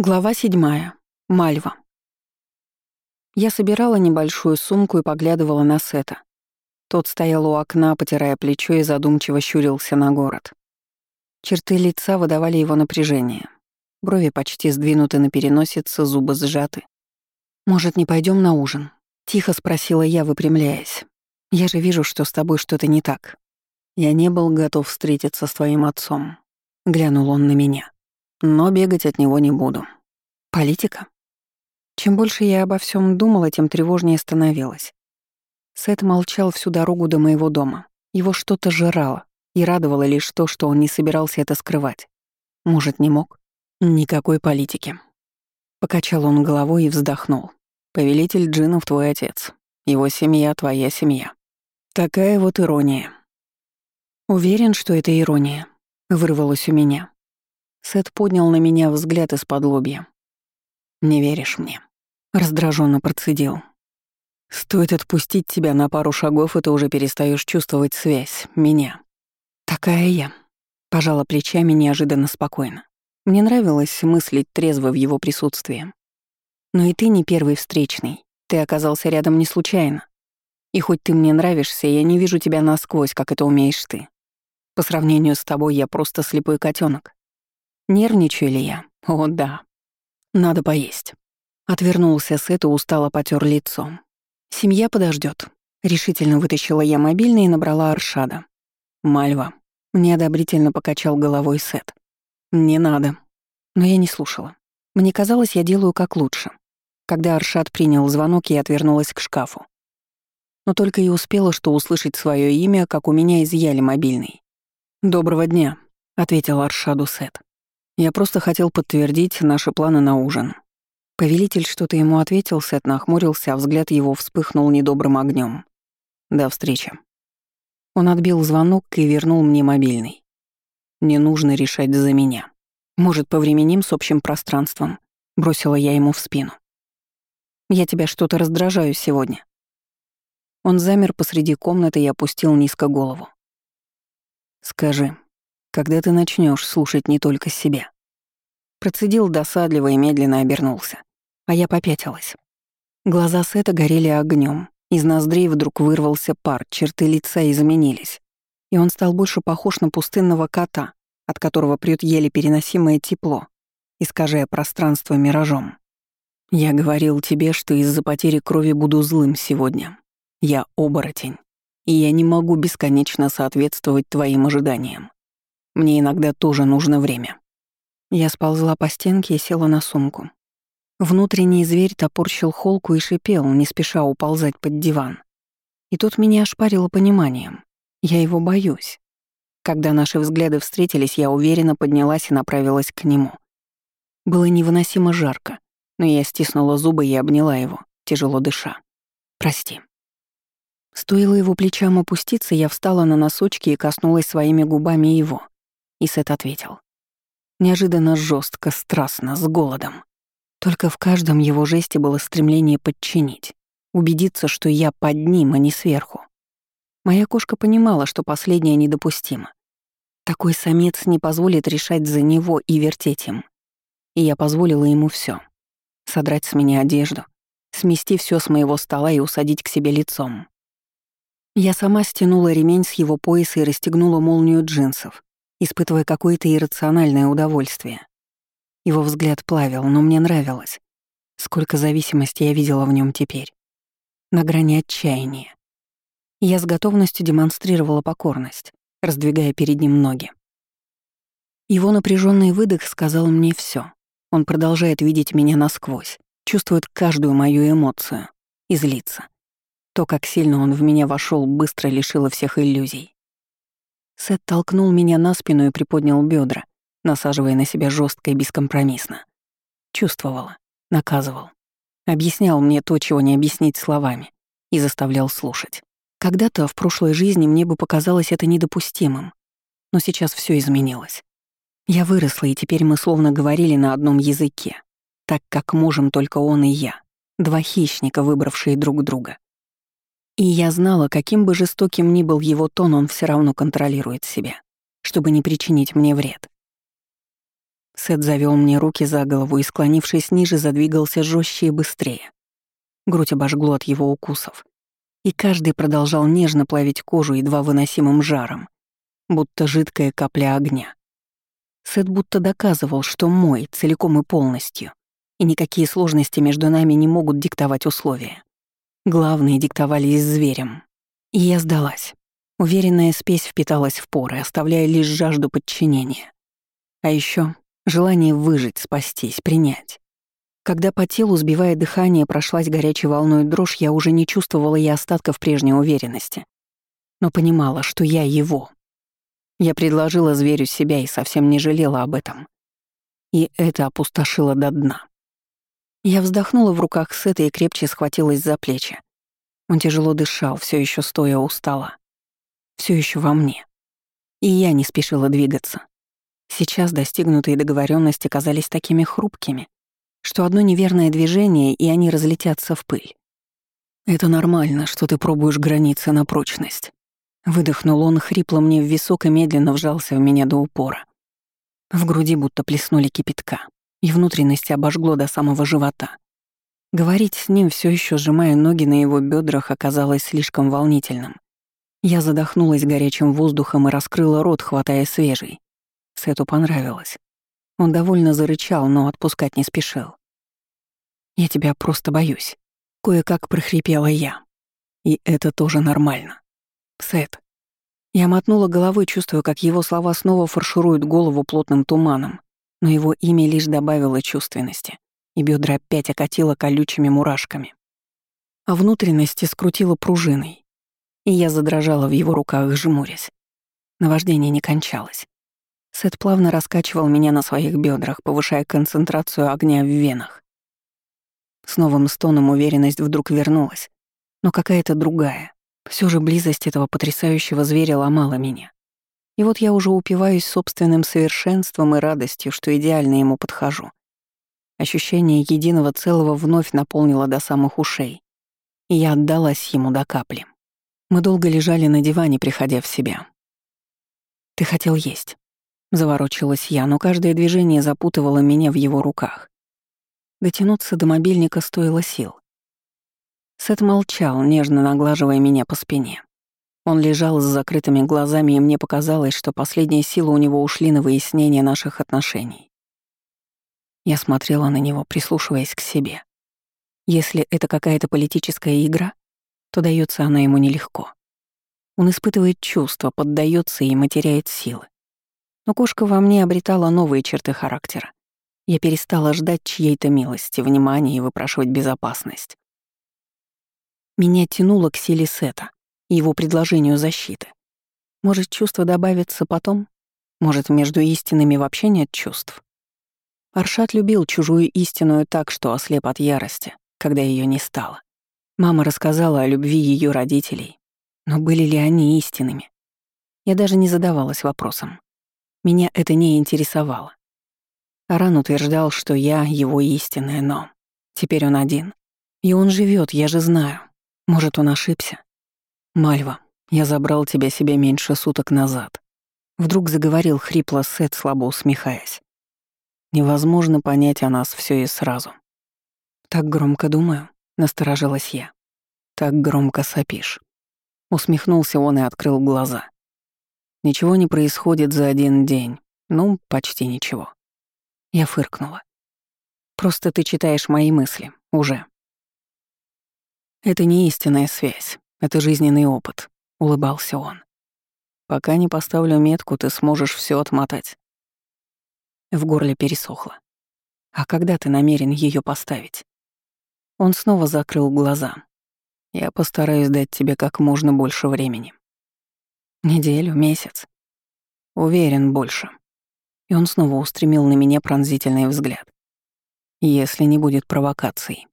Глава седьмая. Мальва. Я собирала небольшую сумку и поглядывала на Сета. Тот стоял у окна, потирая плечо и задумчиво щурился на город. Черты лица выдавали его напряжение. Брови почти сдвинуты на переносице, зубы сжаты. «Может, не пойдем на ужин?» — тихо спросила я, выпрямляясь. «Я же вижу, что с тобой что-то не так. Я не был готов встретиться с твоим отцом». Глянул он на меня но бегать от него не буду. Политика? Чем больше я обо всем думала, тем тревожнее становилась. Сет молчал всю дорогу до моего дома. Его что-то жрало, и радовало лишь то, что он не собирался это скрывать. Может, не мог? Никакой политики. Покачал он головой и вздохнул. Повелитель джинов твой отец. Его семья — твоя семья. Такая вот ирония. Уверен, что это ирония. Вырвалось у меня. Сет поднял на меня взгляд из-под лобья. «Не веришь мне?» Раздраженно процедил. «Стоит отпустить тебя на пару шагов, и ты уже перестаешь чувствовать связь, меня. Такая я». Пожала плечами неожиданно спокойно. Мне нравилось мыслить трезво в его присутствии. Но и ты не первый встречный. Ты оказался рядом не случайно. И хоть ты мне нравишься, я не вижу тебя насквозь, как это умеешь ты. По сравнению с тобой я просто слепой котенок. Нервничаю ли я? О, да. Надо поесть. Отвернулся Сет и устало потер лицо. Семья подождет. Решительно вытащила я мобильный и набрала Аршада. Мальва. Неодобрительно покачал головой Сет. Не надо. Но я не слушала. Мне казалось, я делаю как лучше. Когда Аршад принял звонок, я отвернулась к шкафу. Но только и успела, что услышать свое имя, как у меня изъяли мобильный. «Доброго дня», — ответил Аршаду Сет. Я просто хотел подтвердить наши планы на ужин. Повелитель что-то ему ответил, Сет нахмурился, а взгляд его вспыхнул недобрым огнем. До встречи. Он отбил звонок и вернул мне мобильный. Не нужно решать за меня. Может, повременим с общим пространством? Бросила я ему в спину. Я тебя что-то раздражаю сегодня. Он замер посреди комнаты и опустил низко голову. Скажи, когда ты начнешь слушать не только себя. Процедил досадливо и медленно обернулся. А я попятилась. Глаза Сета горели огнем. Из ноздрей вдруг вырвался пар, черты лица изменились. И он стал больше похож на пустынного кота, от которого прёт еле переносимое тепло, искажая пространство миражом. «Я говорил тебе, что из-за потери крови буду злым сегодня. Я оборотень, и я не могу бесконечно соответствовать твоим ожиданиям. Мне иногда тоже нужно время». Я сползла по стенке и села на сумку. Внутренний зверь топорщил холку и шипел, не спеша уползать под диван. И тут меня ошпарило пониманием. Я его боюсь. Когда наши взгляды встретились, я уверенно поднялась и направилась к нему. Было невыносимо жарко, но я стиснула зубы и обняла его, тяжело дыша. «Прости». Стоило его плечам опуститься, я встала на носочки и коснулась своими губами его. И Сет ответил. Неожиданно жестко, страстно, с голодом. Только в каждом его жесте было стремление подчинить, убедиться, что я под ним, а не сверху. Моя кошка понимала, что последнее недопустимо. Такой самец не позволит решать за него и вертеть им. И я позволила ему все: Содрать с меня одежду, смести все с моего стола и усадить к себе лицом. Я сама стянула ремень с его пояса и расстегнула молнию джинсов, испытывая какое-то иррациональное удовольствие. Его взгляд плавил, но мне нравилось. Сколько зависимости я видела в нем теперь. На грани отчаяния. Я с готовностью демонстрировала покорность, раздвигая перед ним ноги. Его напряженный выдох сказал мне все. Он продолжает видеть меня насквозь, чувствует каждую мою эмоцию и злится. То, как сильно он в меня вошел, быстро лишило всех иллюзий. Сет толкнул меня на спину и приподнял бедра, насаживая на себя жестко и бескомпромиссно. Чувствовала, наказывал. Объяснял мне то, чего не объяснить словами, и заставлял слушать. Когда-то в прошлой жизни мне бы показалось это недопустимым, но сейчас все изменилось. Я выросла, и теперь мы словно говорили на одном языке, так как можем только он и я, два хищника, выбравшие друг друга. И я знала, каким бы жестоким ни был его тон, он все равно контролирует себя, чтобы не причинить мне вред. Сет завел мне руки за голову и, склонившись ниже, задвигался жестче и быстрее. Грудь обожгло от его укусов. И каждый продолжал нежно плавить кожу едва выносимым жаром, будто жидкая капля огня. Сет будто доказывал, что мой целиком и полностью, и никакие сложности между нами не могут диктовать условия. Главные диктовались зверем. И я сдалась. Уверенная спесь впиталась в поры, оставляя лишь жажду подчинения. А еще желание выжить, спастись, принять. Когда по телу, сбивая дыхание, прошлась горячей волной дрожь, я уже не чувствовала и остатков прежней уверенности. Но понимала, что я его. Я предложила зверю себя и совсем не жалела об этом. И это опустошило до дна. Я вздохнула в руках Сета и крепче схватилась за плечи. Он тяжело дышал, все еще стоя у стола все еще во мне. И я не спешила двигаться. Сейчас достигнутые договоренности казались такими хрупкими, что одно неверное движение, и они разлетятся в пыль. «Это нормально, что ты пробуешь границы на прочность». Выдохнул он, хрипло мне в висок и медленно вжался в меня до упора. В груди будто плеснули кипятка, и внутренности обожгло до самого живота. Говорить с ним, все еще сжимая ноги на его бедрах, оказалось слишком волнительным. Я задохнулась горячим воздухом и раскрыла рот, хватая свежий. Сету понравилось. Он довольно зарычал, но отпускать не спешил. «Я тебя просто боюсь», — кое-как прохрипела я. И это тоже нормально. Сет. Я мотнула головой, чувствуя, как его слова снова фаршируют голову плотным туманом, но его имя лишь добавило чувственности, и бедра опять окатило колючими мурашками. А внутренности скрутило пружиной, и я задрожала в его руках, жмурясь. Наваждение не кончалось. Сет плавно раскачивал меня на своих бедрах, повышая концентрацию огня в венах. С новым стоном уверенность вдруг вернулась, но какая-то другая. Все же близость этого потрясающего зверя ломала меня. И вот я уже упиваюсь собственным совершенством и радостью, что идеально ему подхожу. Ощущение единого целого вновь наполнило до самых ушей, и я отдалась ему до капли. Мы долго лежали на диване, приходя в себя. «Ты хотел есть». Заворочилась я, но каждое движение запутывало меня в его руках. Дотянуться до мобильника стоило сил. Сет молчал, нежно наглаживая меня по спине. Он лежал с закрытыми глазами, и мне показалось, что последние силы у него ушли на выяснение наших отношений. Я смотрела на него, прислушиваясь к себе. Если это какая-то политическая игра, то дается она ему нелегко. Он испытывает чувства, поддается и теряет силы. Но кошка во мне обретала новые черты характера. Я перестала ждать чьей-то милости, внимания и выпрашивать безопасность. Меня тянуло к силе Сета и его предложению защиты. Может, чувства добавятся потом? Может, между истинами вообще нет чувств? Аршат любил чужую истинную так, что ослеп от ярости, когда ее не стало. Мама рассказала о любви ее родителей, но были ли они истинными? Я даже не задавалась вопросом. Меня это не интересовало. Аран утверждал, что я его истинная, но теперь он один. И он живет, я же знаю. Может, он ошибся? Мальва, я забрал тебя себе меньше суток назад. Вдруг заговорил хрипло Сет, слабо усмехаясь. Невозможно понять о нас все и сразу. Так громко думаю. Насторожилась я. Так громко сопишь. Усмехнулся он и открыл глаза. Ничего не происходит за один день. Ну, почти ничего. Я фыркнула. Просто ты читаешь мои мысли. Уже. Это не истинная связь. Это жизненный опыт. Улыбался он. Пока не поставлю метку, ты сможешь все отмотать. В горле пересохло. А когда ты намерен ее поставить? Он снова закрыл глаза. «Я постараюсь дать тебе как можно больше времени. Неделю, месяц. Уверен, больше». И он снова устремил на меня пронзительный взгляд. «Если не будет провокаций».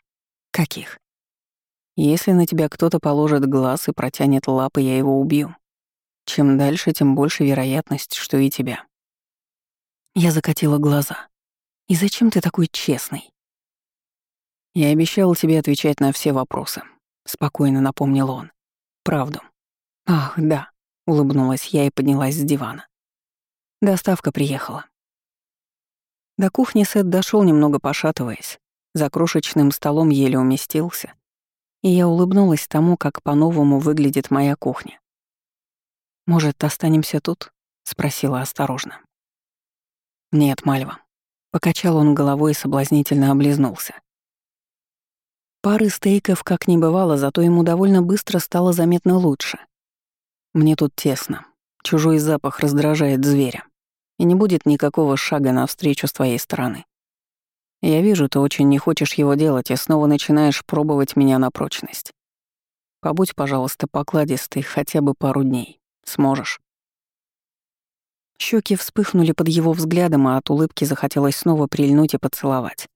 «Каких?» «Если на тебя кто-то положит глаз и протянет лапы, я его убью. Чем дальше, тем больше вероятность, что и тебя». Я закатила глаза. «И зачем ты такой честный?» «Я обещал тебе отвечать на все вопросы», — спокойно напомнил он. «Правду». «Ах, да», — улыбнулась я и поднялась с дивана. Доставка приехала. До кухни Сет дошел немного пошатываясь, за крошечным столом еле уместился, и я улыбнулась тому, как по-новому выглядит моя кухня. «Может, останемся тут?» — спросила осторожно. «Нет, Мальва». Покачал он головой и соблазнительно облизнулся. Пары стейков как не бывало, зато ему довольно быстро стало заметно лучше. Мне тут тесно. Чужой запах раздражает зверя. И не будет никакого шага навстречу с твоей стороны. Я вижу, ты очень не хочешь его делать и снова начинаешь пробовать меня на прочность. Побудь, пожалуйста, покладистый хотя бы пару дней. Сможешь. Щеки вспыхнули под его взглядом, а от улыбки захотелось снова прильнуть и поцеловать.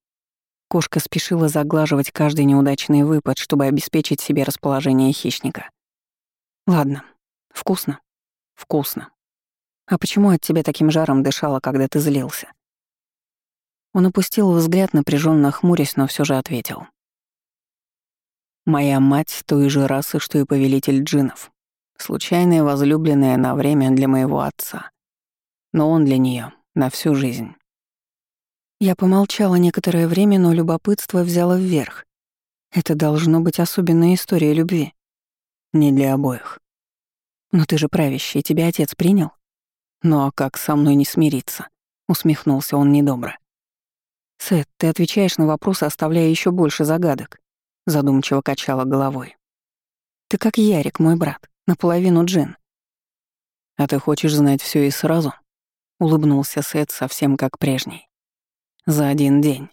Кошка спешила заглаживать каждый неудачный выпад, чтобы обеспечить себе расположение хищника. «Ладно. Вкусно? Вкусно. А почему от тебя таким жаром дышало, когда ты злился?» Он опустил взгляд, напряженно хмурясь, но все же ответил. «Моя мать той же расы, что и повелитель джинов. Случайная возлюбленная на время для моего отца но он для нее на всю жизнь. Я помолчала некоторое время, но любопытство взяло вверх. Это должно быть особенная история любви. Не для обоих. Но ты же правящий, тебя отец принял? Ну а как со мной не смириться? Усмехнулся он недобро. Сет, ты отвечаешь на вопросы, оставляя еще больше загадок. Задумчиво качала головой. Ты как Ярик, мой брат, наполовину джин. А ты хочешь знать все и сразу? улыбнулся Сет совсем как прежний. За один день.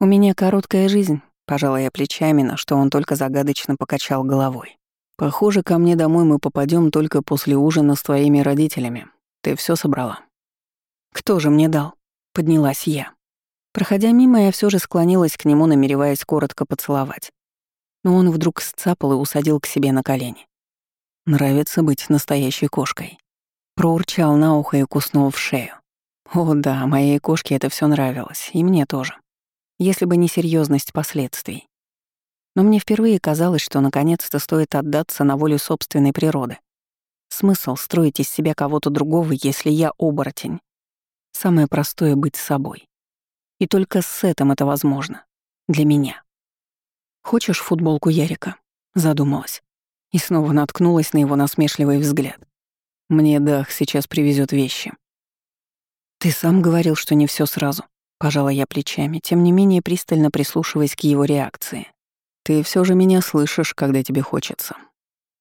У меня короткая жизнь, пожала я плечами, на что он только загадочно покачал головой. Похоже, ко мне домой мы попадем только после ужина с твоими родителями. Ты все собрала. Кто же мне дал? Поднялась я. Проходя мимо, я все же склонилась к нему, намереваясь коротко поцеловать. Но он вдруг сцапал и усадил к себе на колени. Нравится быть настоящей кошкой. Проурчал на ухо и куснул в шею. О да, моей кошке это все нравилось, и мне тоже. Если бы не серьезность последствий. Но мне впервые казалось, что наконец-то стоит отдаться на волю собственной природы. Смысл строить из себя кого-то другого, если я оборотень. Самое простое — быть собой. И только с этим это возможно. Для меня. «Хочешь футболку Ярика?» — задумалась. И снова наткнулась на его насмешливый взгляд. Мне Дах сейчас привезет вещи. Ты сам говорил, что не все сразу. Пожала я плечами, тем не менее пристально прислушиваясь к его реакции. Ты все же меня слышишь, когда тебе хочется.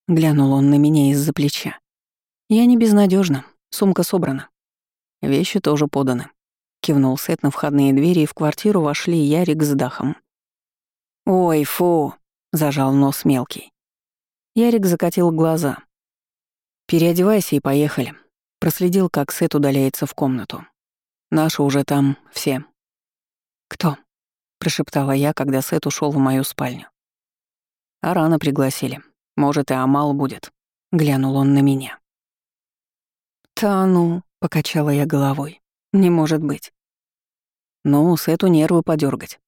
Глянул он на меня из-за плеча. Я не безнадежна, сумка собрана. Вещи тоже поданы. Кивнул Сет на входные двери, и в квартиру вошли Ярик с Дахом. «Ой, фу!» — зажал нос мелкий. Ярик закатил глаза, «Переодевайся и поехали». Проследил, как Сет удаляется в комнату. «Наши уже там, все». «Кто?» — прошептала я, когда Сет ушел в мою спальню. «А рано пригласили. Может, и Амал будет». Глянул он на меня. «Та ну», — покачала я головой. «Не может быть». «Ну, Сету нервы подергать.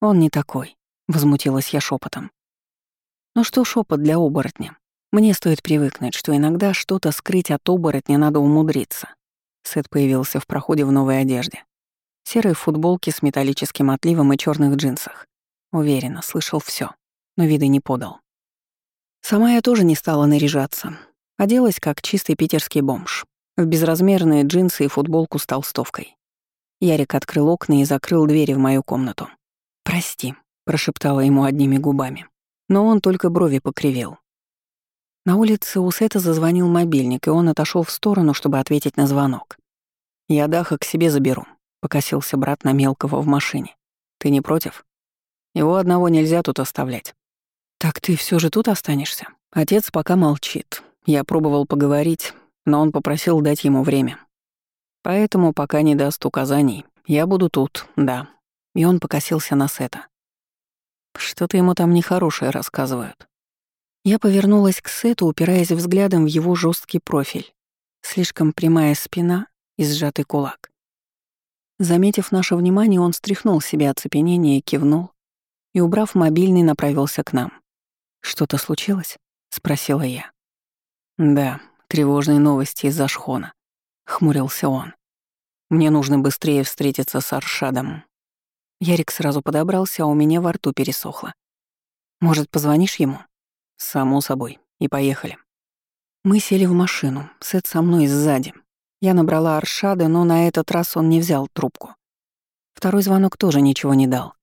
«Он не такой», — возмутилась я шепотом. «Ну что шепот для оборотня? Мне стоит привыкнуть, что иногда что-то скрыть от оборотня надо умудриться. Сет появился в проходе в новой одежде. Серой футболке с металлическим отливом и черных джинсах. Уверенно, слышал все, но вида не подал. Сама я тоже не стала наряжаться. Оделась как чистый питерский бомж. В безразмерные джинсы и футболку с толстовкой. Ярик открыл окна и закрыл двери в мою комнату. «Прости», — прошептала ему одними губами. Но он только брови покривил. На улице у Сета зазвонил мобильник, и он отошел в сторону, чтобы ответить на звонок. «Я Даха к себе заберу», — покосился брат на мелкого в машине. «Ты не против? Его одного нельзя тут оставлять». «Так ты все же тут останешься?» Отец пока молчит. Я пробовал поговорить, но он попросил дать ему время. Поэтому, пока не даст указаний, я буду тут, да. И он покосился на Сета. Что-то ему там нехорошее рассказывают. Я повернулась к Сету, упираясь взглядом в его жесткий профиль. Слишком прямая спина и сжатый кулак. Заметив наше внимание, он стряхнул себе оцепенение, кивнул и, убрав мобильный, направился к нам. «Что-то случилось?» — спросила я. «Да, тревожные новости из-за шхона», — хмурился он. Мне нужно быстрее встретиться с Аршадом». Ярик сразу подобрался, а у меня во рту пересохло. «Может, позвонишь ему?» «Само собой. И поехали». Мы сели в машину, Сет со мной сзади. Я набрала Аршада, но на этот раз он не взял трубку. Второй звонок тоже ничего не дал.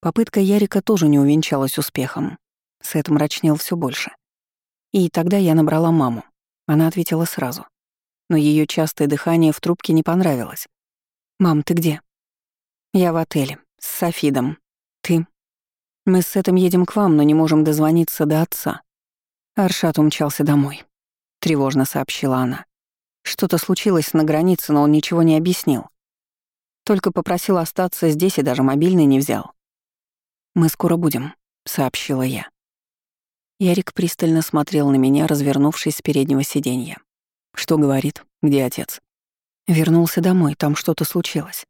Попытка Ярика тоже не увенчалась успехом. Сет мрачнел все больше. И тогда я набрала маму. Она ответила сразу. Но ее частое дыхание в трубке не понравилось. «Мам, ты где?» «Я в отеле. С Софидом. Ты?» «Мы с Сетом едем к вам, но не можем дозвониться до отца». Аршат умчался домой тревожно сообщила она. Что-то случилось на границе, но он ничего не объяснил. Только попросил остаться здесь и даже мобильный не взял. «Мы скоро будем», — сообщила я. Ярик пристально смотрел на меня, развернувшись с переднего сиденья. «Что говорит? Где отец?» Вернулся домой, там что-то случилось.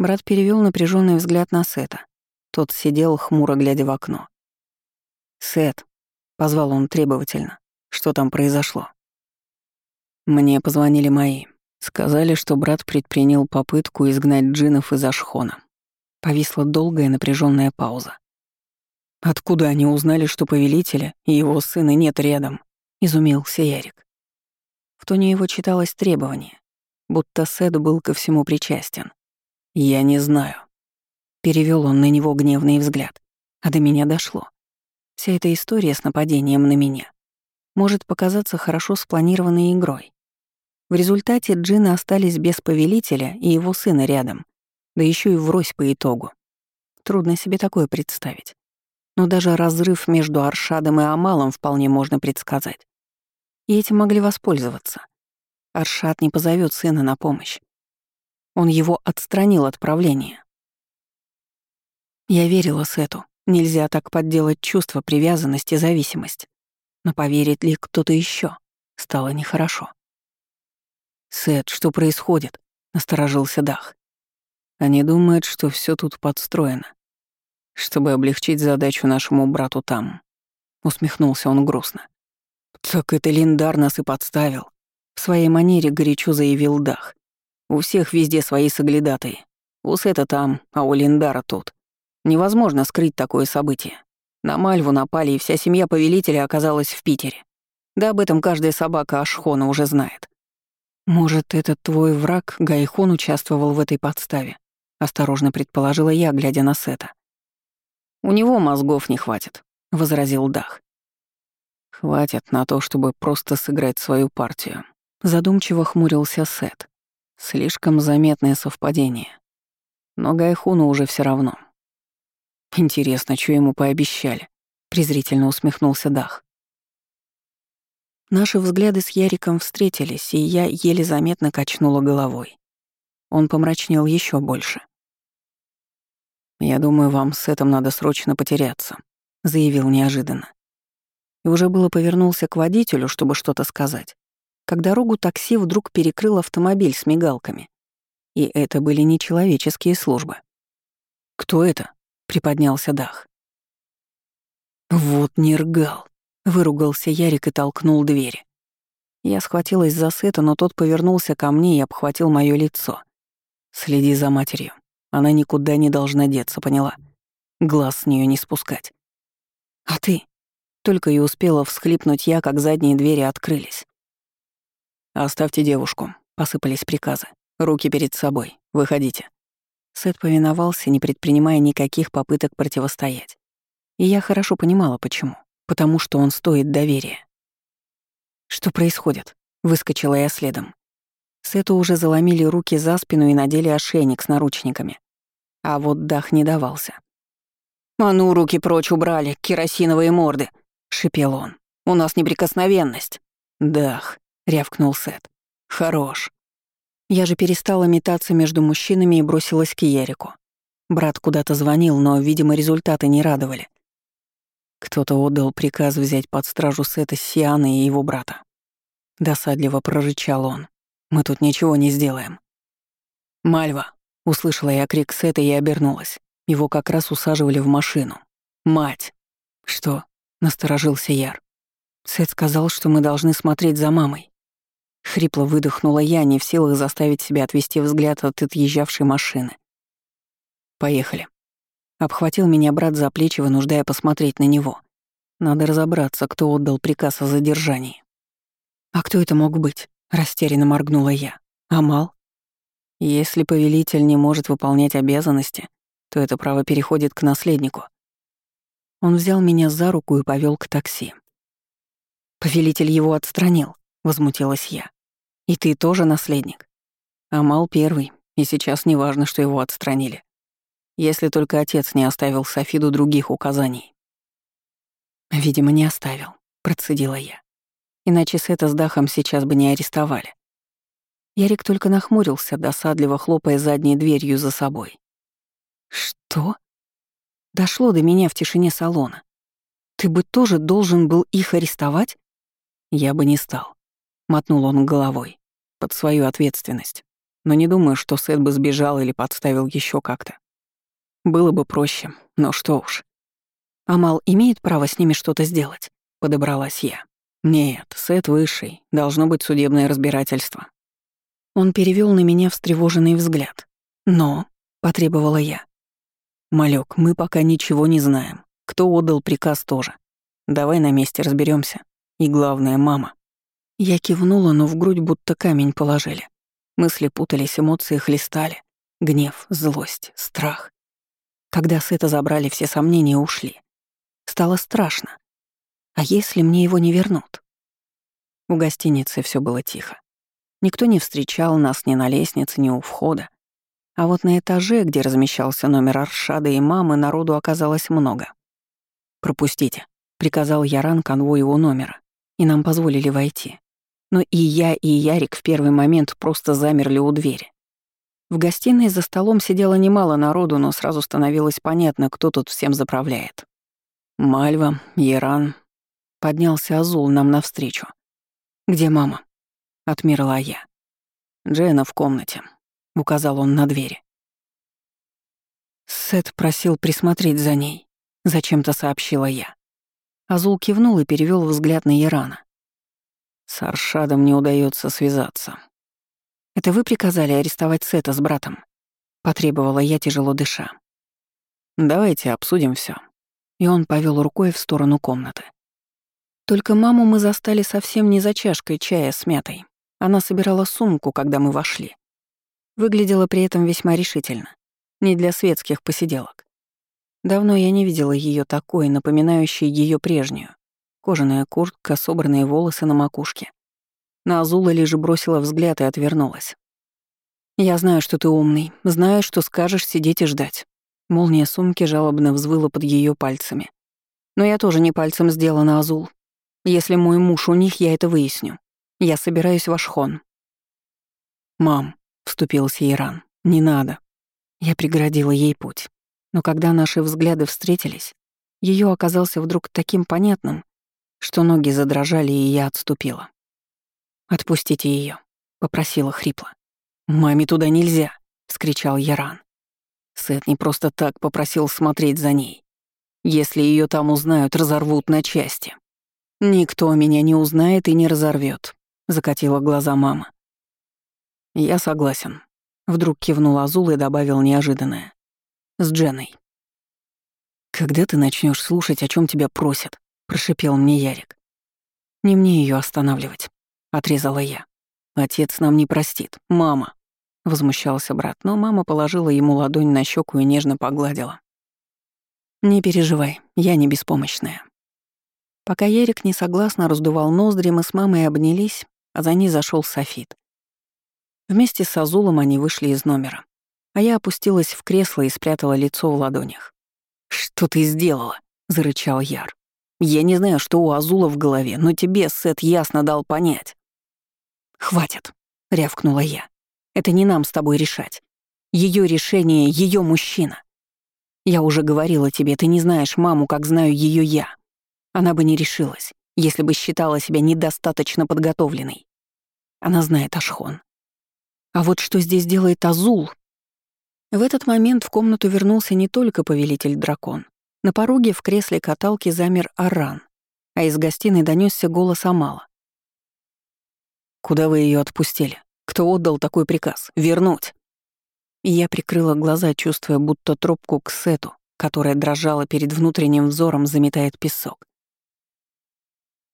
Брат перевел напряженный взгляд на Сета. Тот сидел, хмуро глядя в окно. «Сет», — позвал он требовательно, что там произошло? Мне позвонили мои. Сказали, что брат предпринял попытку изгнать джинов из Ашхона. Повисла долгая напряженная пауза. Откуда они узнали, что повелителя и его сына нет рядом? Изумился Ярик. В тоне его читалось требование, будто Сет был ко всему причастен. «Я не знаю». Перевел он на него гневный взгляд, а до меня дошло. Вся эта история с нападением на меня может показаться хорошо спланированной игрой. В результате джины остались без повелителя и его сына рядом, да еще и врозь по итогу. Трудно себе такое представить. Но даже разрыв между Аршадом и Амалом вполне можно предсказать. И этим могли воспользоваться. Аршад не позовет сына на помощь. Он его отстранил от правления. Я верила Сету. Нельзя так подделать чувство, привязанности, зависимость. Но поверит ли кто-то еще? Стало нехорошо. «Сет, что происходит?» — насторожился Дах. Они думают, что все тут подстроено. Чтобы облегчить задачу нашему брату там. Усмехнулся он грустно. «Так это Линдар нас и подставил», — в своей манере горячо заявил Дах. «У всех везде свои соглядатые. У Сета там, а у Линдара тут. Невозможно скрыть такое событие. На Мальву напали, и вся семья повелителя оказалась в Питере. Да об этом каждая собака Ашхона уже знает. «Может, этот твой враг Гайхон участвовал в этой подставе?» — осторожно предположила я, глядя на Сета. «У него мозгов не хватит», — возразил Дах. «Хватит на то, чтобы просто сыграть свою партию», — задумчиво хмурился Сет. «Слишком заметное совпадение. Но Гайхуну уже все равно. Интересно, что ему пообещали? Презрительно усмехнулся Дах. Наши взгляды с Яриком встретились, и я еле заметно качнула головой. Он помрачнел еще больше. «Я думаю, вам с этим надо срочно потеряться», — заявил неожиданно. И уже было повернулся к водителю, чтобы что-то сказать, когда дорогу такси вдруг перекрыл автомобиль с мигалками. И это были нечеловеческие службы. «Кто это?» — приподнялся Дах. «Вот нергал!» — выругался Ярик и толкнул двери. Я схватилась за Сета, но тот повернулся ко мне и обхватил моё лицо. «Следи за матерью. Она никуда не должна деться, поняла? Глаз с неё не спускать». «А ты?» Только и успела всхлипнуть я, как задние двери открылись. «Оставьте девушку», — посыпались приказы. «Руки перед собой. Выходите». Сет повиновался, не предпринимая никаких попыток противостоять. И я хорошо понимала, почему. Потому что он стоит доверия. «Что происходит?» — выскочила я следом. Сету уже заломили руки за спину и надели ошейник с наручниками. А вот Дах не давался. «А ну, руки прочь убрали, керосиновые морды!» — шипел он. «У нас неприкосновенность!» «Дах!» — рявкнул Сет. «Хорош!» Я же перестала метаться между мужчинами и бросилась к Ярику. Брат куда-то звонил, но, видимо, результаты не радовали. Кто-то отдал приказ взять под стражу Сета Сиана и его брата. Досадливо прорычал он. «Мы тут ничего не сделаем». «Мальва!» — услышала я крик Сета и обернулась. Его как раз усаживали в машину. «Мать!» «Что?» — насторожился Яр. Сет сказал, что мы должны смотреть за мамой. Хрипло выдохнула я, не в силах заставить себя отвести взгляд от отъезжавшей машины. «Поехали». Обхватил меня брат за плечи, вынуждая посмотреть на него. Надо разобраться, кто отдал приказ о задержании. «А кто это мог быть?» — растерянно моргнула я. «Амал?» «Если повелитель не может выполнять обязанности, то это право переходит к наследнику». Он взял меня за руку и повел к такси. «Повелитель его отстранил», — возмутилась я. И ты тоже наследник. Амал первый, и сейчас не важно, что его отстранили. Если только отец не оставил Софиду других указаний. Видимо, не оставил, процедила я. Иначе Сета с Дахом сейчас бы не арестовали. Ярик только нахмурился, досадливо хлопая задней дверью за собой. «Что?» Дошло до меня в тишине салона. «Ты бы тоже должен был их арестовать?» «Я бы не стал. Мотнул он головой. Под свою ответственность. Но не думаю, что Сет бы сбежал или подставил еще как-то. Было бы проще, но что уж. Амал имеет право с ними что-то сделать? Подобралась я. Нет, Сет высший, должно быть судебное разбирательство. Он перевел на меня встревоженный взгляд. Но, потребовала я. Малек, мы пока ничего не знаем. Кто отдал приказ тоже. Давай на месте разберемся. И главное, мама. Я кивнула, но в грудь будто камень положили. Мысли путались, эмоции хлестали. Гнев, злость, страх. Когда с это забрали, все сомнения ушли. Стало страшно. А если мне его не вернут? У гостиницы все было тихо. Никто не встречал нас ни на лестнице, ни у входа. А вот на этаже, где размещался номер Аршада и мамы, народу оказалось много. «Пропустите», — приказал Яран конвой его номера, и нам позволили войти. Но и я, и Ярик в первый момент просто замерли у двери. В гостиной за столом сидело немало народу, но сразу становилось понятно, кто тут всем заправляет. Мальва, Яран. Поднялся Азул нам навстречу. «Где мама?» — отмерла я. «Джена в комнате», — указал он на двери. Сет просил присмотреть за ней, зачем-то сообщила я. Азул кивнул и перевел взгляд на Ярана. С Аршадом не удается связаться. Это вы приказали арестовать Сета с братом? Потребовала я, тяжело дыша. Давайте обсудим все. И он повел рукой в сторону комнаты. Только маму мы застали совсем не за чашкой чая с мятой. Она собирала сумку, когда мы вошли. Выглядела при этом весьма решительно. Не для светских посиделок. Давно я не видела ее такой, напоминающей ее прежнюю. Кожаная куртка, собранные волосы на макушке. На Азула лишь бросила взгляд и отвернулась. «Я знаю, что ты умный, знаю, что скажешь сидеть и ждать». Молния сумки жалобно взвыла под ее пальцами. «Но я тоже не пальцем сделана, Азул. Если мой муж у них, я это выясню. Я собираюсь в Ашхон». «Мам», — вступился Иран, — «не надо». Я преградила ей путь. Но когда наши взгляды встретились, ее оказался вдруг таким понятным, что ноги задрожали, и я отступила. «Отпустите ее, попросила хрипло. «Маме туда нельзя!» — вскричал Яран. Сет не просто так попросил смотреть за ней. Если ее там узнают, разорвут на части. «Никто меня не узнает и не разорвет, закатила глаза мама. «Я согласен», — вдруг кивнул Азул и добавил неожиданное. «С Дженой». «Когда ты начнешь слушать, о чем тебя просят?» — прошипел мне Ярик. «Не мне ее останавливать», — отрезала я. «Отец нам не простит. Мама!» — возмущался брат, но мама положила ему ладонь на щеку и нежно погладила. «Не переживай, я не беспомощная». Пока Ярик несогласно раздувал ноздри, мы с мамой обнялись, а за ней зашел Софит. Вместе с Азулом они вышли из номера, а я опустилась в кресло и спрятала лицо в ладонях. «Что ты сделала?» — зарычал Яр. Я не знаю, что у Азула в голове, но тебе Сет ясно дал понять. «Хватит», — рявкнула я. «Это не нам с тобой решать. Ее решение — ее мужчина. Я уже говорила тебе, ты не знаешь маму, как знаю ее я. Она бы не решилась, если бы считала себя недостаточно подготовленной. Она знает Ашхон. А вот что здесь делает Азул? В этот момент в комнату вернулся не только повелитель дракон, на пороге в кресле каталки замер Аран, а из гостиной донесся голос Амала. Куда вы ее отпустили? Кто отдал такой приказ? Вернуть!» И я прикрыла глаза, чувствуя, будто трубку к сету, которая дрожала перед внутренним взором, заметает песок.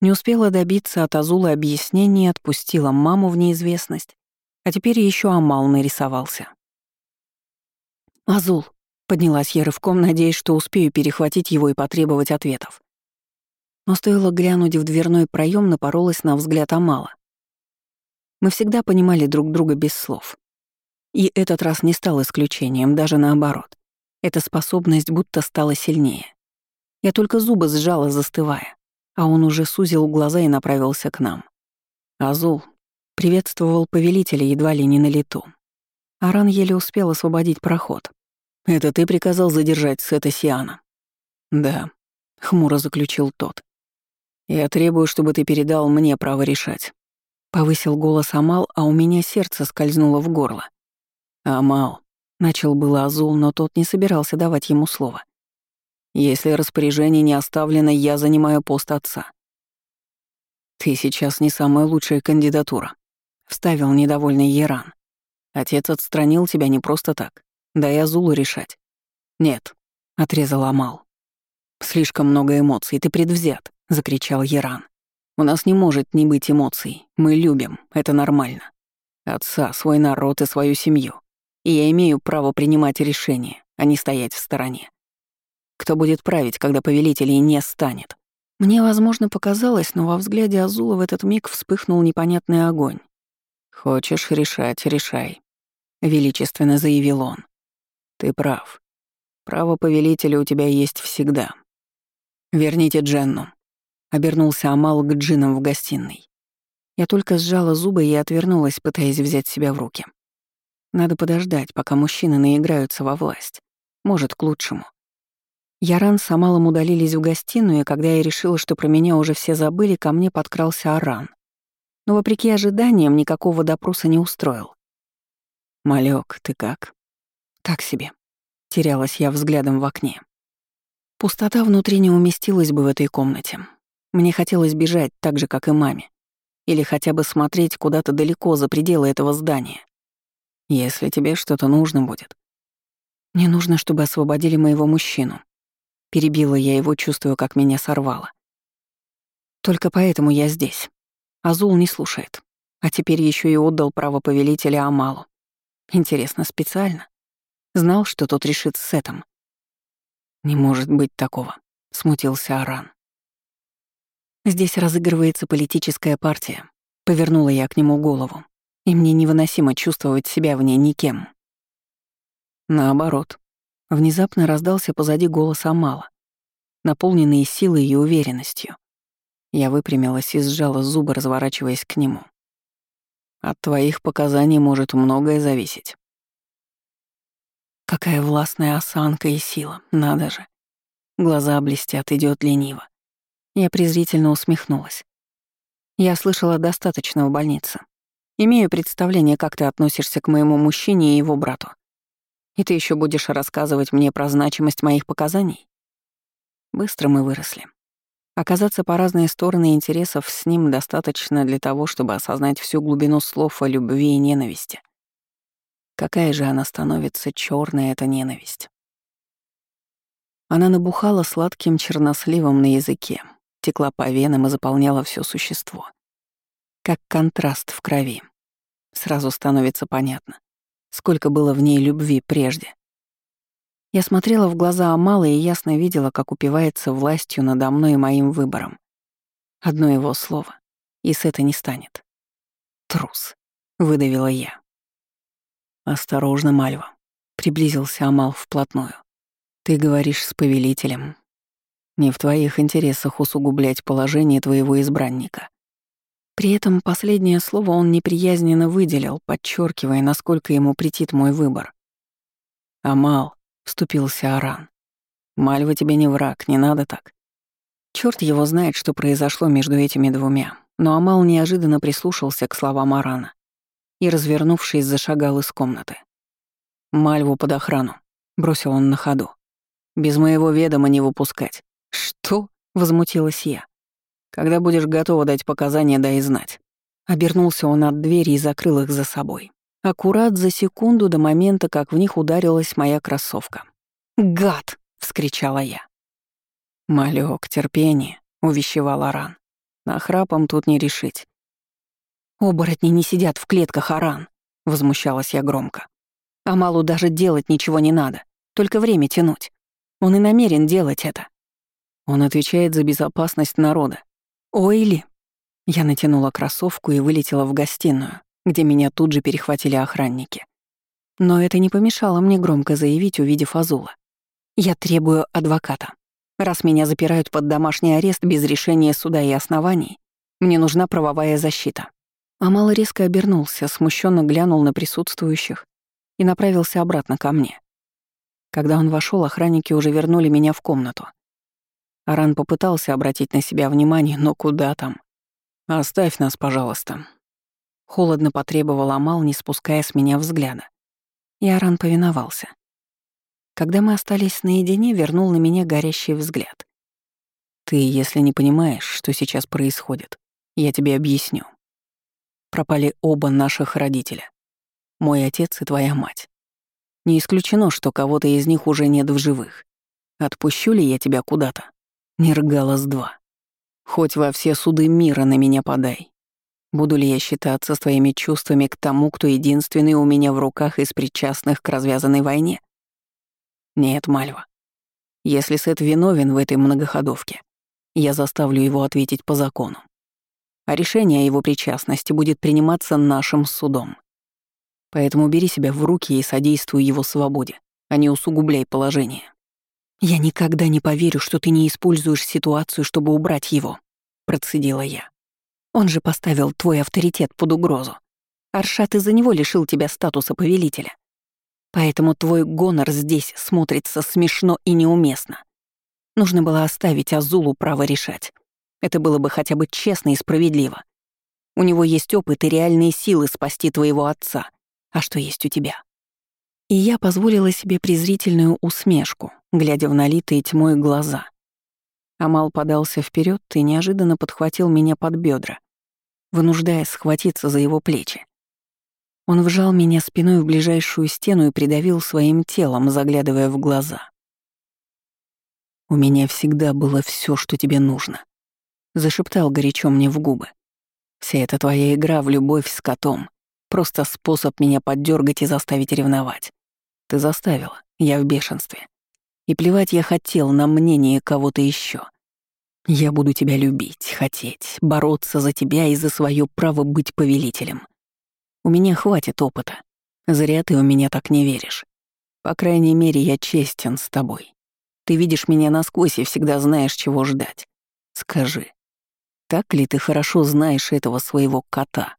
Не успела добиться от Азула объяснений, отпустила маму в неизвестность, а теперь еще Амал нарисовался. «Азул», — поднялась я рывком, надеясь, что успею перехватить его и потребовать ответов. Но стоило глянуть в дверной проем, напоролась на взгляд Амала. Мы всегда понимали друг друга без слов. И этот раз не стал исключением, даже наоборот. Эта способность будто стала сильнее. Я только зубы сжала, застывая а он уже сузил глаза и направился к нам. Азул приветствовал повелителя едва ли не на лету. Аран еле успел освободить проход. «Это ты приказал задержать Сета Сиана?» «Да», — хмуро заключил тот. «Я требую, чтобы ты передал мне право решать». Повысил голос Амал, а у меня сердце скользнуло в горло. «Амал», — начал было Азул, но тот не собирался давать ему слово. Если распоряжение не оставлено, я занимаю пост отца. Ты сейчас не самая лучшая кандидатура, вставил недовольный Еран. Отец отстранил тебя не просто так. Дай Азулу решать. Нет, отрезал Амал. Слишком много эмоций, ты предвзят, закричал Еран. У нас не может не быть эмоций. Мы любим, это нормально. Отца, свой народ и свою семью. И я имею право принимать решения, а не стоять в стороне кто будет править, когда повелителей не станет. Мне, возможно, показалось, но во взгляде Азула в этот миг вспыхнул непонятный огонь. «Хочешь решать — решай», — величественно заявил он. «Ты прав. Право повелителя у тебя есть всегда. Верните Дженну», — обернулся Амал к джинам в гостиной. Я только сжала зубы и отвернулась, пытаясь взять себя в руки. Надо подождать, пока мужчины наиграются во власть. Может, к лучшему. Яран с Амалом удалились в гостиную, и когда я решила, что про меня уже все забыли, ко мне подкрался Аран. Но, вопреки ожиданиям, никакого допроса не устроил. «Малек, ты как?» «Так себе». Терялась я взглядом в окне. Пустота внутри не уместилась бы в этой комнате. Мне хотелось бежать так же, как и маме. Или хотя бы смотреть куда-то далеко за пределы этого здания. Если тебе что-то нужно будет. Мне нужно, чтобы освободили моего мужчину. Перебила я его, чувствуя, как меня сорвало. Только поэтому я здесь. Азул не слушает. А теперь еще и отдал право повелителя Амалу. Интересно, специально? Знал, что тот решит с этим. «Не может быть такого», — смутился Аран. «Здесь разыгрывается политическая партия», — повернула я к нему голову, и мне невыносимо чувствовать себя в ней никем. Наоборот, Внезапно раздался позади голос Амала, наполненный силой и уверенностью. Я выпрямилась и сжала зубы, разворачиваясь к нему. От твоих показаний может многое зависеть. Какая властная осанка и сила, надо же. Глаза блестят, идет лениво. Я презрительно усмехнулась. Я слышала достаточно в больнице. Имею представление, как ты относишься к моему мужчине и его брату. И ты еще будешь рассказывать мне про значимость моих показаний? Быстро мы выросли. Оказаться по разные стороны интересов с ним достаточно для того, чтобы осознать всю глубину слов о любви и ненависти. Какая же она становится черная эта ненависть. Она набухала сладким черносливом на языке, текла по венам и заполняла все существо. Как контраст в крови. Сразу становится понятно, сколько было в ней любви прежде. Я смотрела в глаза Амала и ясно видела, как упивается властью надо мной и моим выбором. Одно его слово, и с это не станет. «Трус», — выдавила я. «Осторожно, Мальва», — приблизился Амал вплотную. «Ты говоришь с повелителем. Не в твоих интересах усугублять положение твоего избранника. При этом последнее слово он неприязненно выделил, подчеркивая, насколько ему претит мой выбор. «Амал», — вступился Аран, — «Мальва тебе не враг, не надо так». Черт его знает, что произошло между этими двумя, но Амал неожиданно прислушался к словам Арана и, развернувшись, зашагал из комнаты. «Мальву под охрану», — бросил он на ходу. «Без моего ведома не выпускать». «Что?» — возмутилась я. Когда будешь готова дать показания, дай знать. Обернулся он от двери и закрыл их за собой. Аккурат за секунду до момента, как в них ударилась моя кроссовка. «Гад!» — вскричала я. «Малек, терпение», — увещевал Аран. «Нахрапом тут не решить». «Оборотни не сидят в клетках, Аран», — возмущалась я громко. «Амалу даже делать ничего не надо, только время тянуть. Он и намерен делать это». Он отвечает за безопасность народа. «Ой ли!» Я натянула кроссовку и вылетела в гостиную, где меня тут же перехватили охранники. Но это не помешало мне громко заявить, увидев Азула. «Я требую адвоката. Раз меня запирают под домашний арест без решения суда и оснований, мне нужна правовая защита». Амал резко обернулся, смущенно глянул на присутствующих и направился обратно ко мне. Когда он вошел, охранники уже вернули меня в комнату. Аран попытался обратить на себя внимание, но куда там? «Оставь нас, пожалуйста», Холодно потребовал Амал, не спуская с меня взгляда. И Аран повиновался. Когда мы остались наедине, вернул на меня горящий взгляд. «Ты, если не понимаешь, что сейчас происходит, я тебе объясню. Пропали оба наших родителя. Мой отец и твоя мать. Не исключено, что кого-то из них уже нет в живых. Отпущу ли я тебя куда-то? Нергалас-2. Хоть во все суды мира на меня подай. Буду ли я считаться с твоими чувствами к тому, кто единственный у меня в руках из причастных к развязанной войне? Нет, Мальва. Если Сет виновен в этой многоходовке, я заставлю его ответить по закону. А решение о его причастности будет приниматься нашим судом. Поэтому бери себя в руки и содействуй его свободе, а не усугубляй положение. «Я никогда не поверю, что ты не используешь ситуацию, чтобы убрать его», — процедила я. Он же поставил твой авторитет под угрозу. Аршат из-за него лишил тебя статуса повелителя. Поэтому твой гонор здесь смотрится смешно и неуместно. Нужно было оставить Азулу право решать. Это было бы хотя бы честно и справедливо. У него есть опыт и реальные силы спасти твоего отца. А что есть у тебя? И я позволила себе презрительную усмешку, глядя в налитые тьмой глаза. Амал подался вперед и неожиданно подхватил меня под бедра, вынуждая схватиться за его плечи. Он вжал меня спиной в ближайшую стену и придавил своим телом, заглядывая в глаза. «У меня всегда было все, что тебе нужно», — зашептал горячо мне в губы. «Вся эта твоя игра в любовь с котом — просто способ меня поддергать и заставить ревновать. Ты заставила, я в бешенстве. И плевать я хотел на мнение кого-то еще. Я буду тебя любить, хотеть, бороться за тебя и за свое право быть повелителем. У меня хватит опыта. Зря ты у меня так не веришь. По крайней мере, я честен с тобой. Ты видишь меня насквозь и всегда знаешь, чего ждать. Скажи, так ли ты хорошо знаешь этого своего кота?»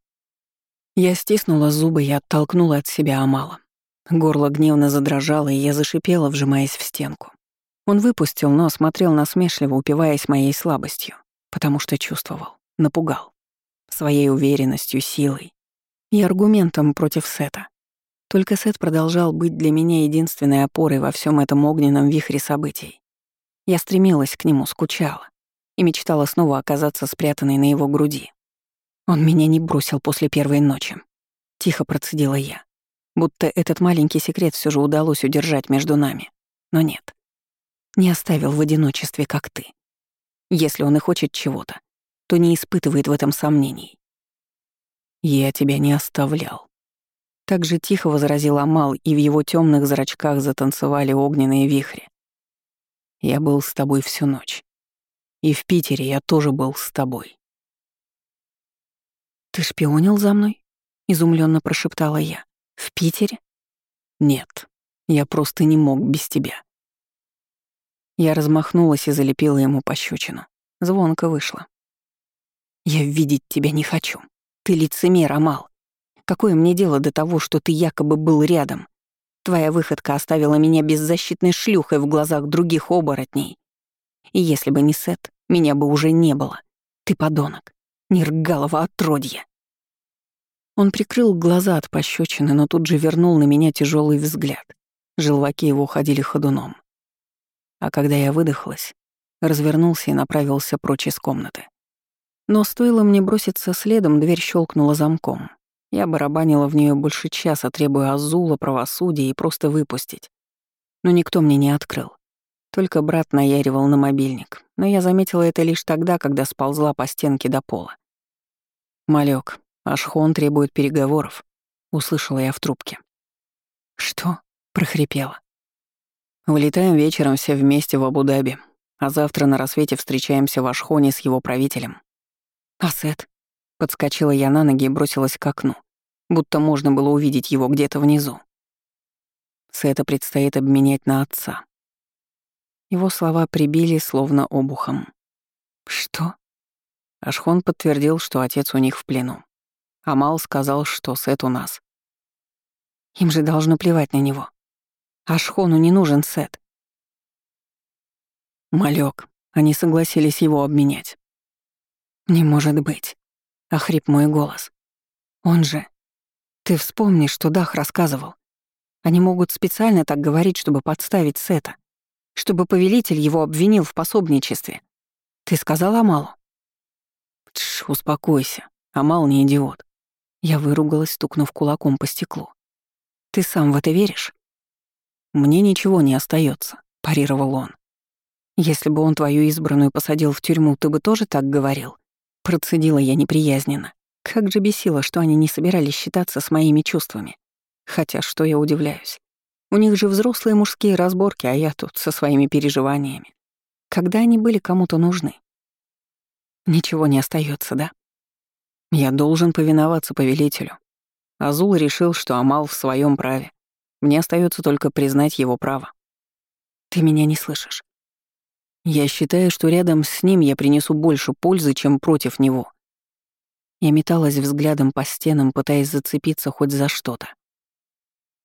Я стиснула зубы и оттолкнула от себя Амала. Горло гневно задрожало, и я зашипела, вжимаясь в стенку. Он выпустил, но смотрел насмешливо, упиваясь моей слабостью, потому что чувствовал, напугал. Своей уверенностью, силой и аргументом против Сета. Только Сет продолжал быть для меня единственной опорой во всем этом огненном вихре событий. Я стремилась к нему, скучала и мечтала снова оказаться спрятанной на его груди. Он меня не бросил после первой ночи. Тихо процедила я, будто этот маленький секрет все же удалось удержать между нами. Но нет. Не оставил в одиночестве, как ты. Если он и хочет чего-то, то не испытывает в этом сомнений. «Я тебя не оставлял». Так же тихо возразил Амал, и в его темных зрачках затанцевали огненные вихри. «Я был с тобой всю ночь. И в Питере я тоже был с тобой». «Ты шпионил за мной?» — изумленно прошептала я. «В Питере?» «Нет, я просто не мог без тебя. Я размахнулась и залепила ему пощечину. Звонко вышло. «Я видеть тебя не хочу. Ты лицемер, Амал. Какое мне дело до того, что ты якобы был рядом? Твоя выходка оставила меня беззащитной шлюхой в глазах других оборотней. И если бы не Сет, меня бы уже не было. Ты подонок. Нергалова отродье». Он прикрыл глаза от пощечины, но тут же вернул на меня тяжелый взгляд. Желваки его ходили ходуном. А когда я выдохлась, развернулся и направился прочь из комнаты. Но стоило мне броситься следом, дверь щелкнула замком. Я барабанила в нее больше часа, требуя Азула, правосудия и просто выпустить. Но никто мне не открыл. Только брат наяривал на мобильник, но я заметила это лишь тогда, когда сползла по стенке до пола. «Малек, Ашхон требует переговоров», — услышала я в трубке. «Что?» — прохрипела. «Вылетаем вечером все вместе в Абу-Даби, а завтра на рассвете встречаемся в Ашхоне с его правителем». «Асет?» — подскочила я на ноги и бросилась к окну, будто можно было увидеть его где-то внизу. Сета предстоит обменять на отца. Его слова прибили словно обухом. «Что?» Ашхон подтвердил, что отец у них в плену. Амал сказал, что Сет у нас. Им же должно плевать на него. Ашхону не нужен Сет. Малек, они согласились его обменять. «Не может быть», — охрип мой голос. «Он же...» «Ты вспомни, что Дах рассказывал. Они могут специально так говорить, чтобы подставить Сета, чтобы повелитель его обвинил в пособничестве. Ты сказал Амалу?» «Тш, успокойся. Амал не идиот». Я выругалась, стукнув кулаком по стеклу. «Ты сам в это веришь?» «Мне ничего не остается, парировал он. «Если бы он твою избранную посадил в тюрьму, ты бы тоже так говорил?» Процедила я неприязненно. Как же бесило, что они не собирались считаться с моими чувствами. Хотя, что я удивляюсь. У них же взрослые мужские разборки, а я тут со своими переживаниями. Когда они были кому-то нужны? Ничего не остается, да? Я должен повиноваться повелителю. Азул решил, что Амал в своем праве. Мне остается только признать его право. Ты меня не слышишь. Я считаю, что рядом с ним я принесу больше пользы, чем против него. Я металась взглядом по стенам, пытаясь зацепиться хоть за что-то.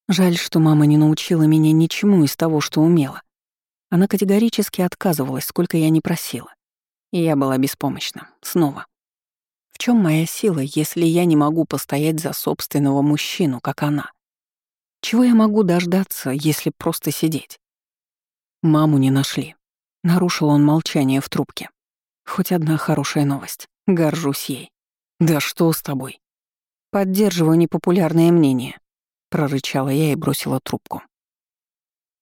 Жаль, что мама не научила меня ничему из того, что умела. Она категорически отказывалась, сколько я не просила. И я была беспомощна. Снова. Чем моя сила, если я не могу постоять за собственного мужчину, как она? Чего я могу дождаться, если просто сидеть? Маму не нашли. Нарушил он молчание в трубке. Хоть одна хорошая новость. Горжусь ей. «Да что с тобой?» «Поддерживаю непопулярное мнение», — прорычала я и бросила трубку.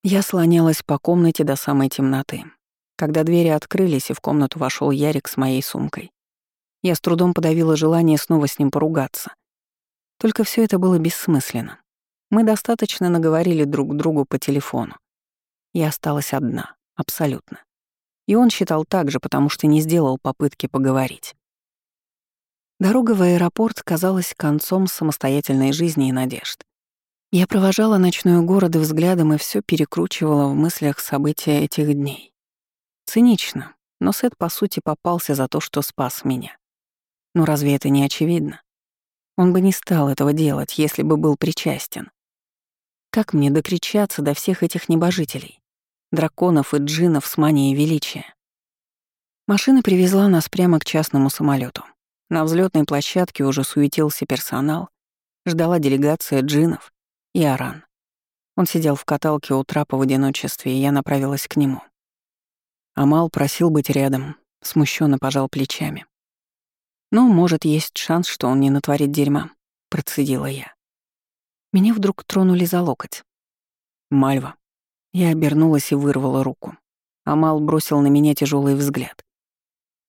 Я слонялась по комнате до самой темноты. Когда двери открылись, и в комнату вошел Ярик с моей сумкой. Я с трудом подавила желание снова с ним поругаться. Только все это было бессмысленно. Мы достаточно наговорили друг другу по телефону. Я осталась одна, абсолютно. И он считал так же, потому что не сделал попытки поговорить. Дорога в аэропорт казалась концом самостоятельной жизни и надежд. Я провожала ночной город взглядом и все перекручивала в мыслях события этих дней. Цинично, но Сет, по сути, попался за то, что спас меня. Но разве это не очевидно? Он бы не стал этого делать, если бы был причастен. Как мне докричаться до всех этих небожителей? драконов и джинов с манией величия. Машина привезла нас прямо к частному самолету. На взлетной площадке уже суетился персонал, ждала делегация джинов и Аран. Он сидел в каталке у трапа в одиночестве, и я направилась к нему. Амал просил быть рядом, смущенно пожал плечами. «Ну, может, есть шанс, что он не натворит дерьма», — процедила я. Меня вдруг тронули за локоть. «Мальва, я обернулась и вырвала руку. Амал бросил на меня тяжелый взгляд.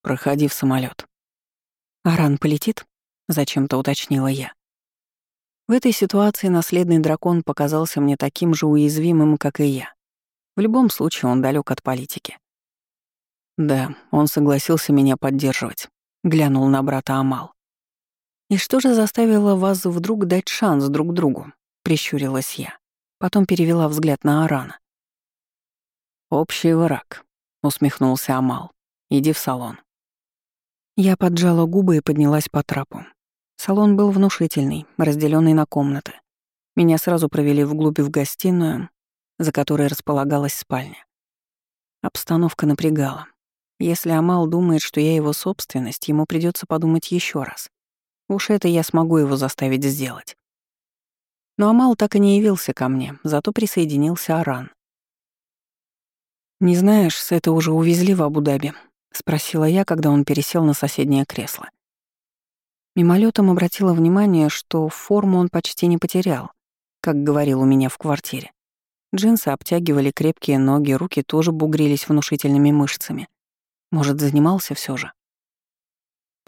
«Проходи в самолет. «Аран полетит?» — зачем-то уточнила я. В этой ситуации наследный дракон показался мне таким же уязвимым, как и я. В любом случае он далек от политики. Да, он согласился меня поддерживать. Глянул на брата Амал. «И что же заставило вас вдруг дать шанс друг другу?» — прищурилась я. Потом перевела взгляд на Арана. «Общий враг», — усмехнулся Амал. «Иди в салон». Я поджала губы и поднялась по трапу. Салон был внушительный, разделенный на комнаты. Меня сразу провели вглубь в гостиную, за которой располагалась спальня. Обстановка напрягала. Если Амал думает, что я его собственность, ему придется подумать еще раз. Уж это я смогу его заставить сделать. Но Амал так и не явился ко мне, зато присоединился Аран. «Не знаешь, с это уже увезли в Абу-Даби», — спросила я, когда он пересел на соседнее кресло. Мимолетом обратила внимание, что форму он почти не потерял, как говорил у меня в квартире. Джинсы обтягивали крепкие ноги, руки тоже бугрились внушительными мышцами. Может, занимался все же?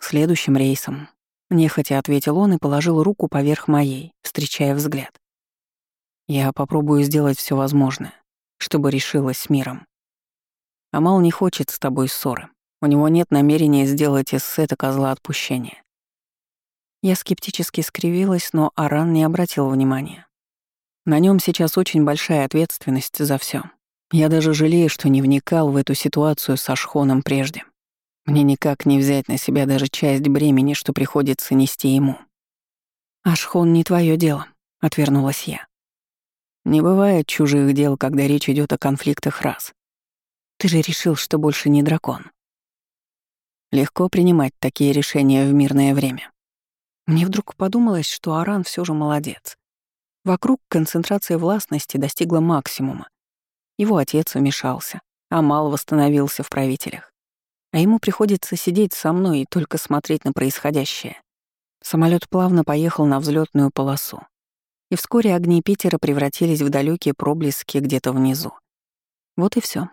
Следующим рейсом. Нехотя ответил он и положил руку поверх моей, встречая взгляд. Я попробую сделать все возможное, чтобы решилась с миром. Амал не хочет с тобой ссоры. У него нет намерения сделать из Сета козла отпущения. Я скептически скривилась, но Аран не обратил внимания. На нем сейчас очень большая ответственность за все. Я даже жалею, что не вникал в эту ситуацию с Ашхоном прежде. Мне никак не взять на себя даже часть бремени, что приходится нести ему. «Ашхон не твое дело», — отвернулась я. «Не бывает чужих дел, когда речь идет о конфликтах рас. Ты же решил, что больше не дракон». Легко принимать такие решения в мирное время. Мне вдруг подумалось, что Аран все же молодец. Вокруг концентрация властности достигла максимума. Его отец вмешался, а Мал восстановился в правителях. А ему приходится сидеть со мной и только смотреть на происходящее. Самолет плавно поехал на взлетную полосу. И вскоре огни Питера превратились в далекие проблески где-то внизу. Вот и все.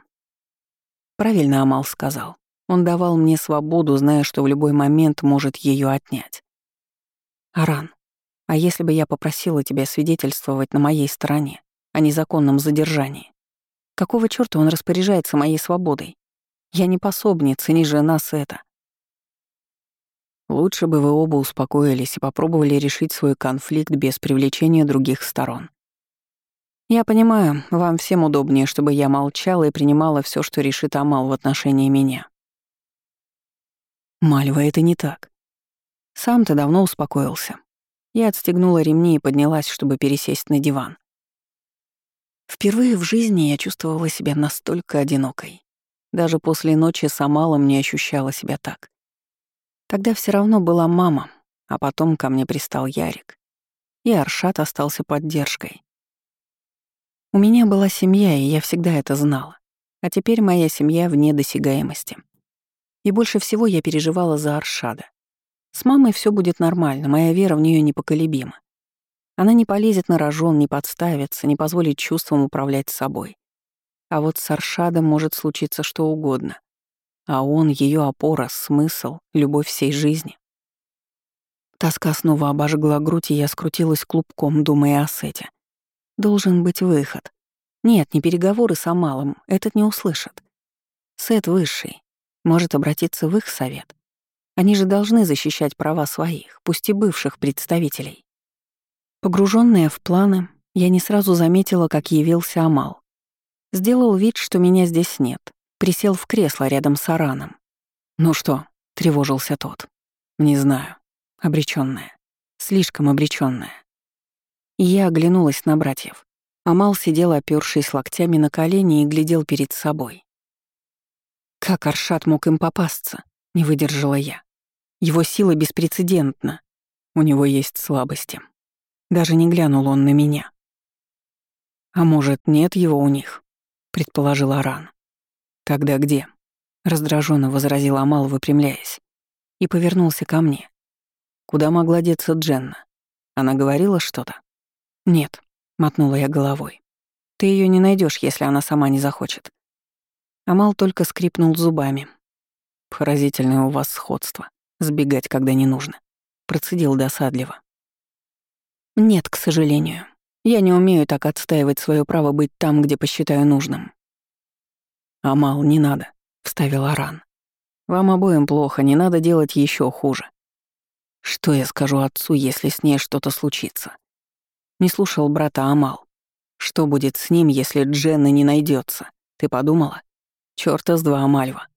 Правильно Амал сказал. Он давал мне свободу, зная, что в любой момент может ее отнять. Аран, а если бы я попросила тебя свидетельствовать на моей стороне о незаконном задержании? Какого чёрта он распоряжается моей свободой? Я не пособница, не жена Сета. Лучше бы вы оба успокоились и попробовали решить свой конфликт без привлечения других сторон. Я понимаю, вам всем удобнее, чтобы я молчала и принимала все, что решит Амал в отношении меня. Мальва, это не так. Сам ты давно успокоился. Я отстегнула ремни и поднялась, чтобы пересесть на диван. Впервые в жизни я чувствовала себя настолько одинокой. Даже после ночи с Амалом не ощущала себя так. Тогда все равно была мама, а потом ко мне пристал Ярик. И Аршат остался поддержкой. У меня была семья, и я всегда это знала. А теперь моя семья вне досягаемости. И больше всего я переживала за Аршада. С мамой все будет нормально, моя вера в нее непоколебима. Она не полезет на рожон, не подставится, не позволит чувствам управлять собой. А вот с Аршадом может случиться что угодно. А он — ее опора, смысл, любовь всей жизни. Тоска снова обожгла грудь, и я скрутилась клубком, думая о Сете. Должен быть выход. Нет, не переговоры с Амалом, этот не услышит. Сет высший, может обратиться в их совет. Они же должны защищать права своих, пусть и бывших представителей. Погруженная в планы, я не сразу заметила, как явился Амал. Сделал вид, что меня здесь нет, присел в кресло рядом с Араном. «Ну что?» — тревожился тот. «Не знаю. Обречённая. Слишком обречённая». Я оглянулась на братьев. Амал сидел, опёршись локтями на колени и глядел перед собой. Как Аршат мог им попасться? Не выдержала я. Его сила беспрецедентна. У него есть слабости. Даже не глянул он на меня. «А может, нет его у них?» — предположил Аран. «Тогда где?» — раздраженно возразил Амал, выпрямляясь, и повернулся ко мне. Куда могла деться Дженна? Она говорила что-то? «Нет», — мотнула я головой. «Ты ее не найдешь, если она сама не захочет». Амал только скрипнул зубами. «Поразительное у вас сходство. Сбегать, когда не нужно. Процедил досадливо. Нет, к сожалению. Я не умею так отстаивать свое право быть там, где посчитаю нужным. Амал, не надо, вставил Аран. Вам обоим плохо, не надо делать еще хуже. Что я скажу отцу, если с ней что-то случится? Не слушал брата Амал. Что будет с ним, если Дженна не найдется? Ты подумала? Чёрта с два, Амальва.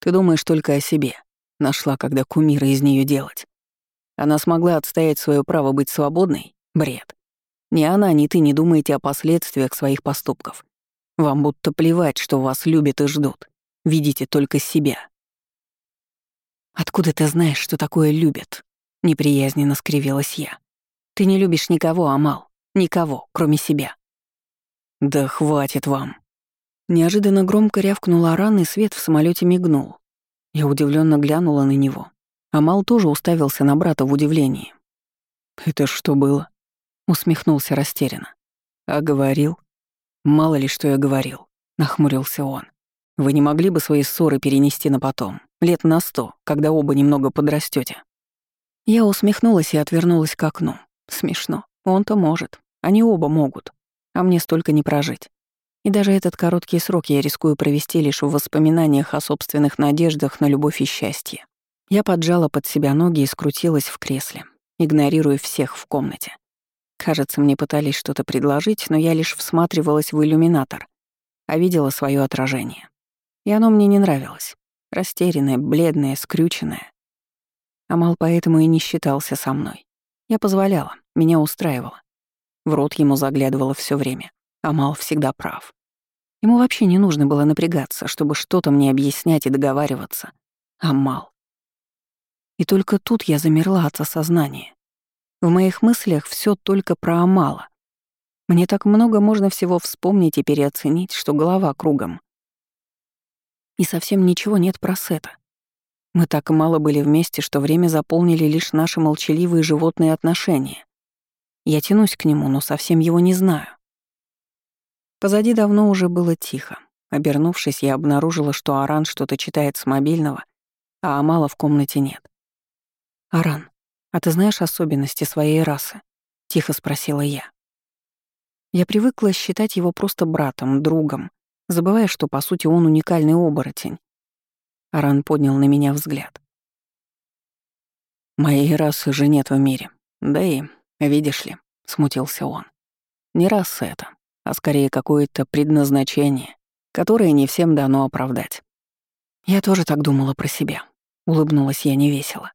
Ты думаешь только о себе. Нашла, когда кумира из нее делать. Она смогла отстоять свое право быть свободной? Бред. Ни она, ни ты не думаете о последствиях своих поступков. Вам будто плевать, что вас любят и ждут. Видите только себя. «Откуда ты знаешь, что такое любят?» — неприязненно скривилась я. «Ты не любишь никого, Амал. Никого, кроме себя». «Да хватит вам!» Неожиданно громко рявкнула ран, и свет в самолете мигнул. Я удивленно глянула на него. Амал тоже уставился на брата в удивлении. «Это что было?» — усмехнулся растерянно. «А говорил?» «Мало ли, что я говорил», — нахмурился он. «Вы не могли бы свои ссоры перенести на потом, лет на сто, когда оба немного подрастете. Я усмехнулась и отвернулась к окну. Смешно. Он-то может. Они оба могут. А мне столько не прожить. И даже этот короткий срок я рискую провести лишь в воспоминаниях о собственных надеждах на любовь и счастье. Я поджала под себя ноги и скрутилась в кресле, игнорируя всех в комнате. Кажется, мне пытались что-то предложить, но я лишь всматривалась в иллюминатор, а видела свое отражение. И оно мне не нравилось. Растерянное, бледное, скрюченное. Амал поэтому и не считался со мной. Я позволяла, меня устраивало. В рот ему заглядывала все время. Амал всегда прав. Ему вообще не нужно было напрягаться, чтобы что-то мне объяснять и договариваться. Амал. И только тут я замерла от осознания. В моих мыслях все только про Амала. Мне так много можно всего вспомнить и переоценить, что голова кругом. И совсем ничего нет про Сета. Мы так мало были вместе, что время заполнили лишь наши молчаливые животные отношения. Я тянусь к нему, но совсем его не знаю. Позади давно уже было тихо. Обернувшись, я обнаружила, что Аран что-то читает с мобильного, а Амала в комнате нет. «Аран, а ты знаешь особенности своей расы?» — тихо спросила я. Я привыкла считать его просто братом, другом, забывая, что, по сути, он уникальный оборотень, Аран поднял на меня взгляд. «Моей расы же нет в мире. Да и, видишь ли», — смутился он. «Не раса это, а скорее какое-то предназначение, которое не всем дано оправдать». «Я тоже так думала про себя», — улыбнулась я невесело.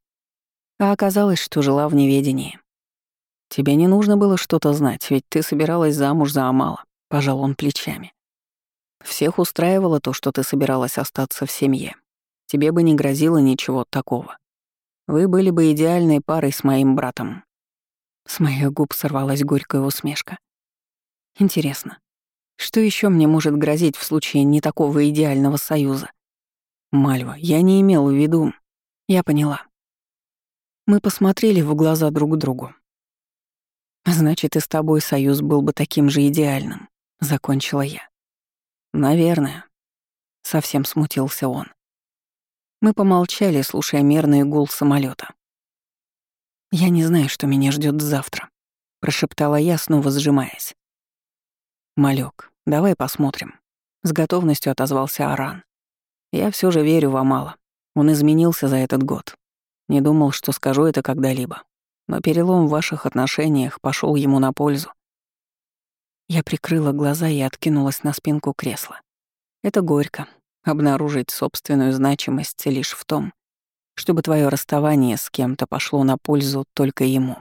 А оказалось, что жила в неведении. «Тебе не нужно было что-то знать, ведь ты собиралась замуж за Амала», — пожал он плечами. «Всех устраивало то, что ты собиралась остаться в семье, тебе бы не грозило ничего такого. Вы были бы идеальной парой с моим братом». С моих губ сорвалась горькая усмешка. Интересно, что еще мне может грозить в случае не такого идеального союза? Мальва, я не имел в виду. Я поняла. Мы посмотрели в глаза друг другу. Значит, и с тобой союз был бы таким же идеальным, закончила я. Наверное. Совсем смутился он. Мы помолчали, слушая мерный гул самолета. «Я не знаю, что меня ждет завтра», — прошептала я, снова сжимаясь. «Малек, давай посмотрим», — с готовностью отозвался Аран. «Я все же верю в Амала. Он изменился за этот год. Не думал, что скажу это когда-либо. Но перелом в ваших отношениях пошел ему на пользу. Я прикрыла глаза и откинулась на спинку кресла. Это горько, обнаружить собственную значимость лишь в том, чтобы твое расставание с кем-то пошло на пользу только ему.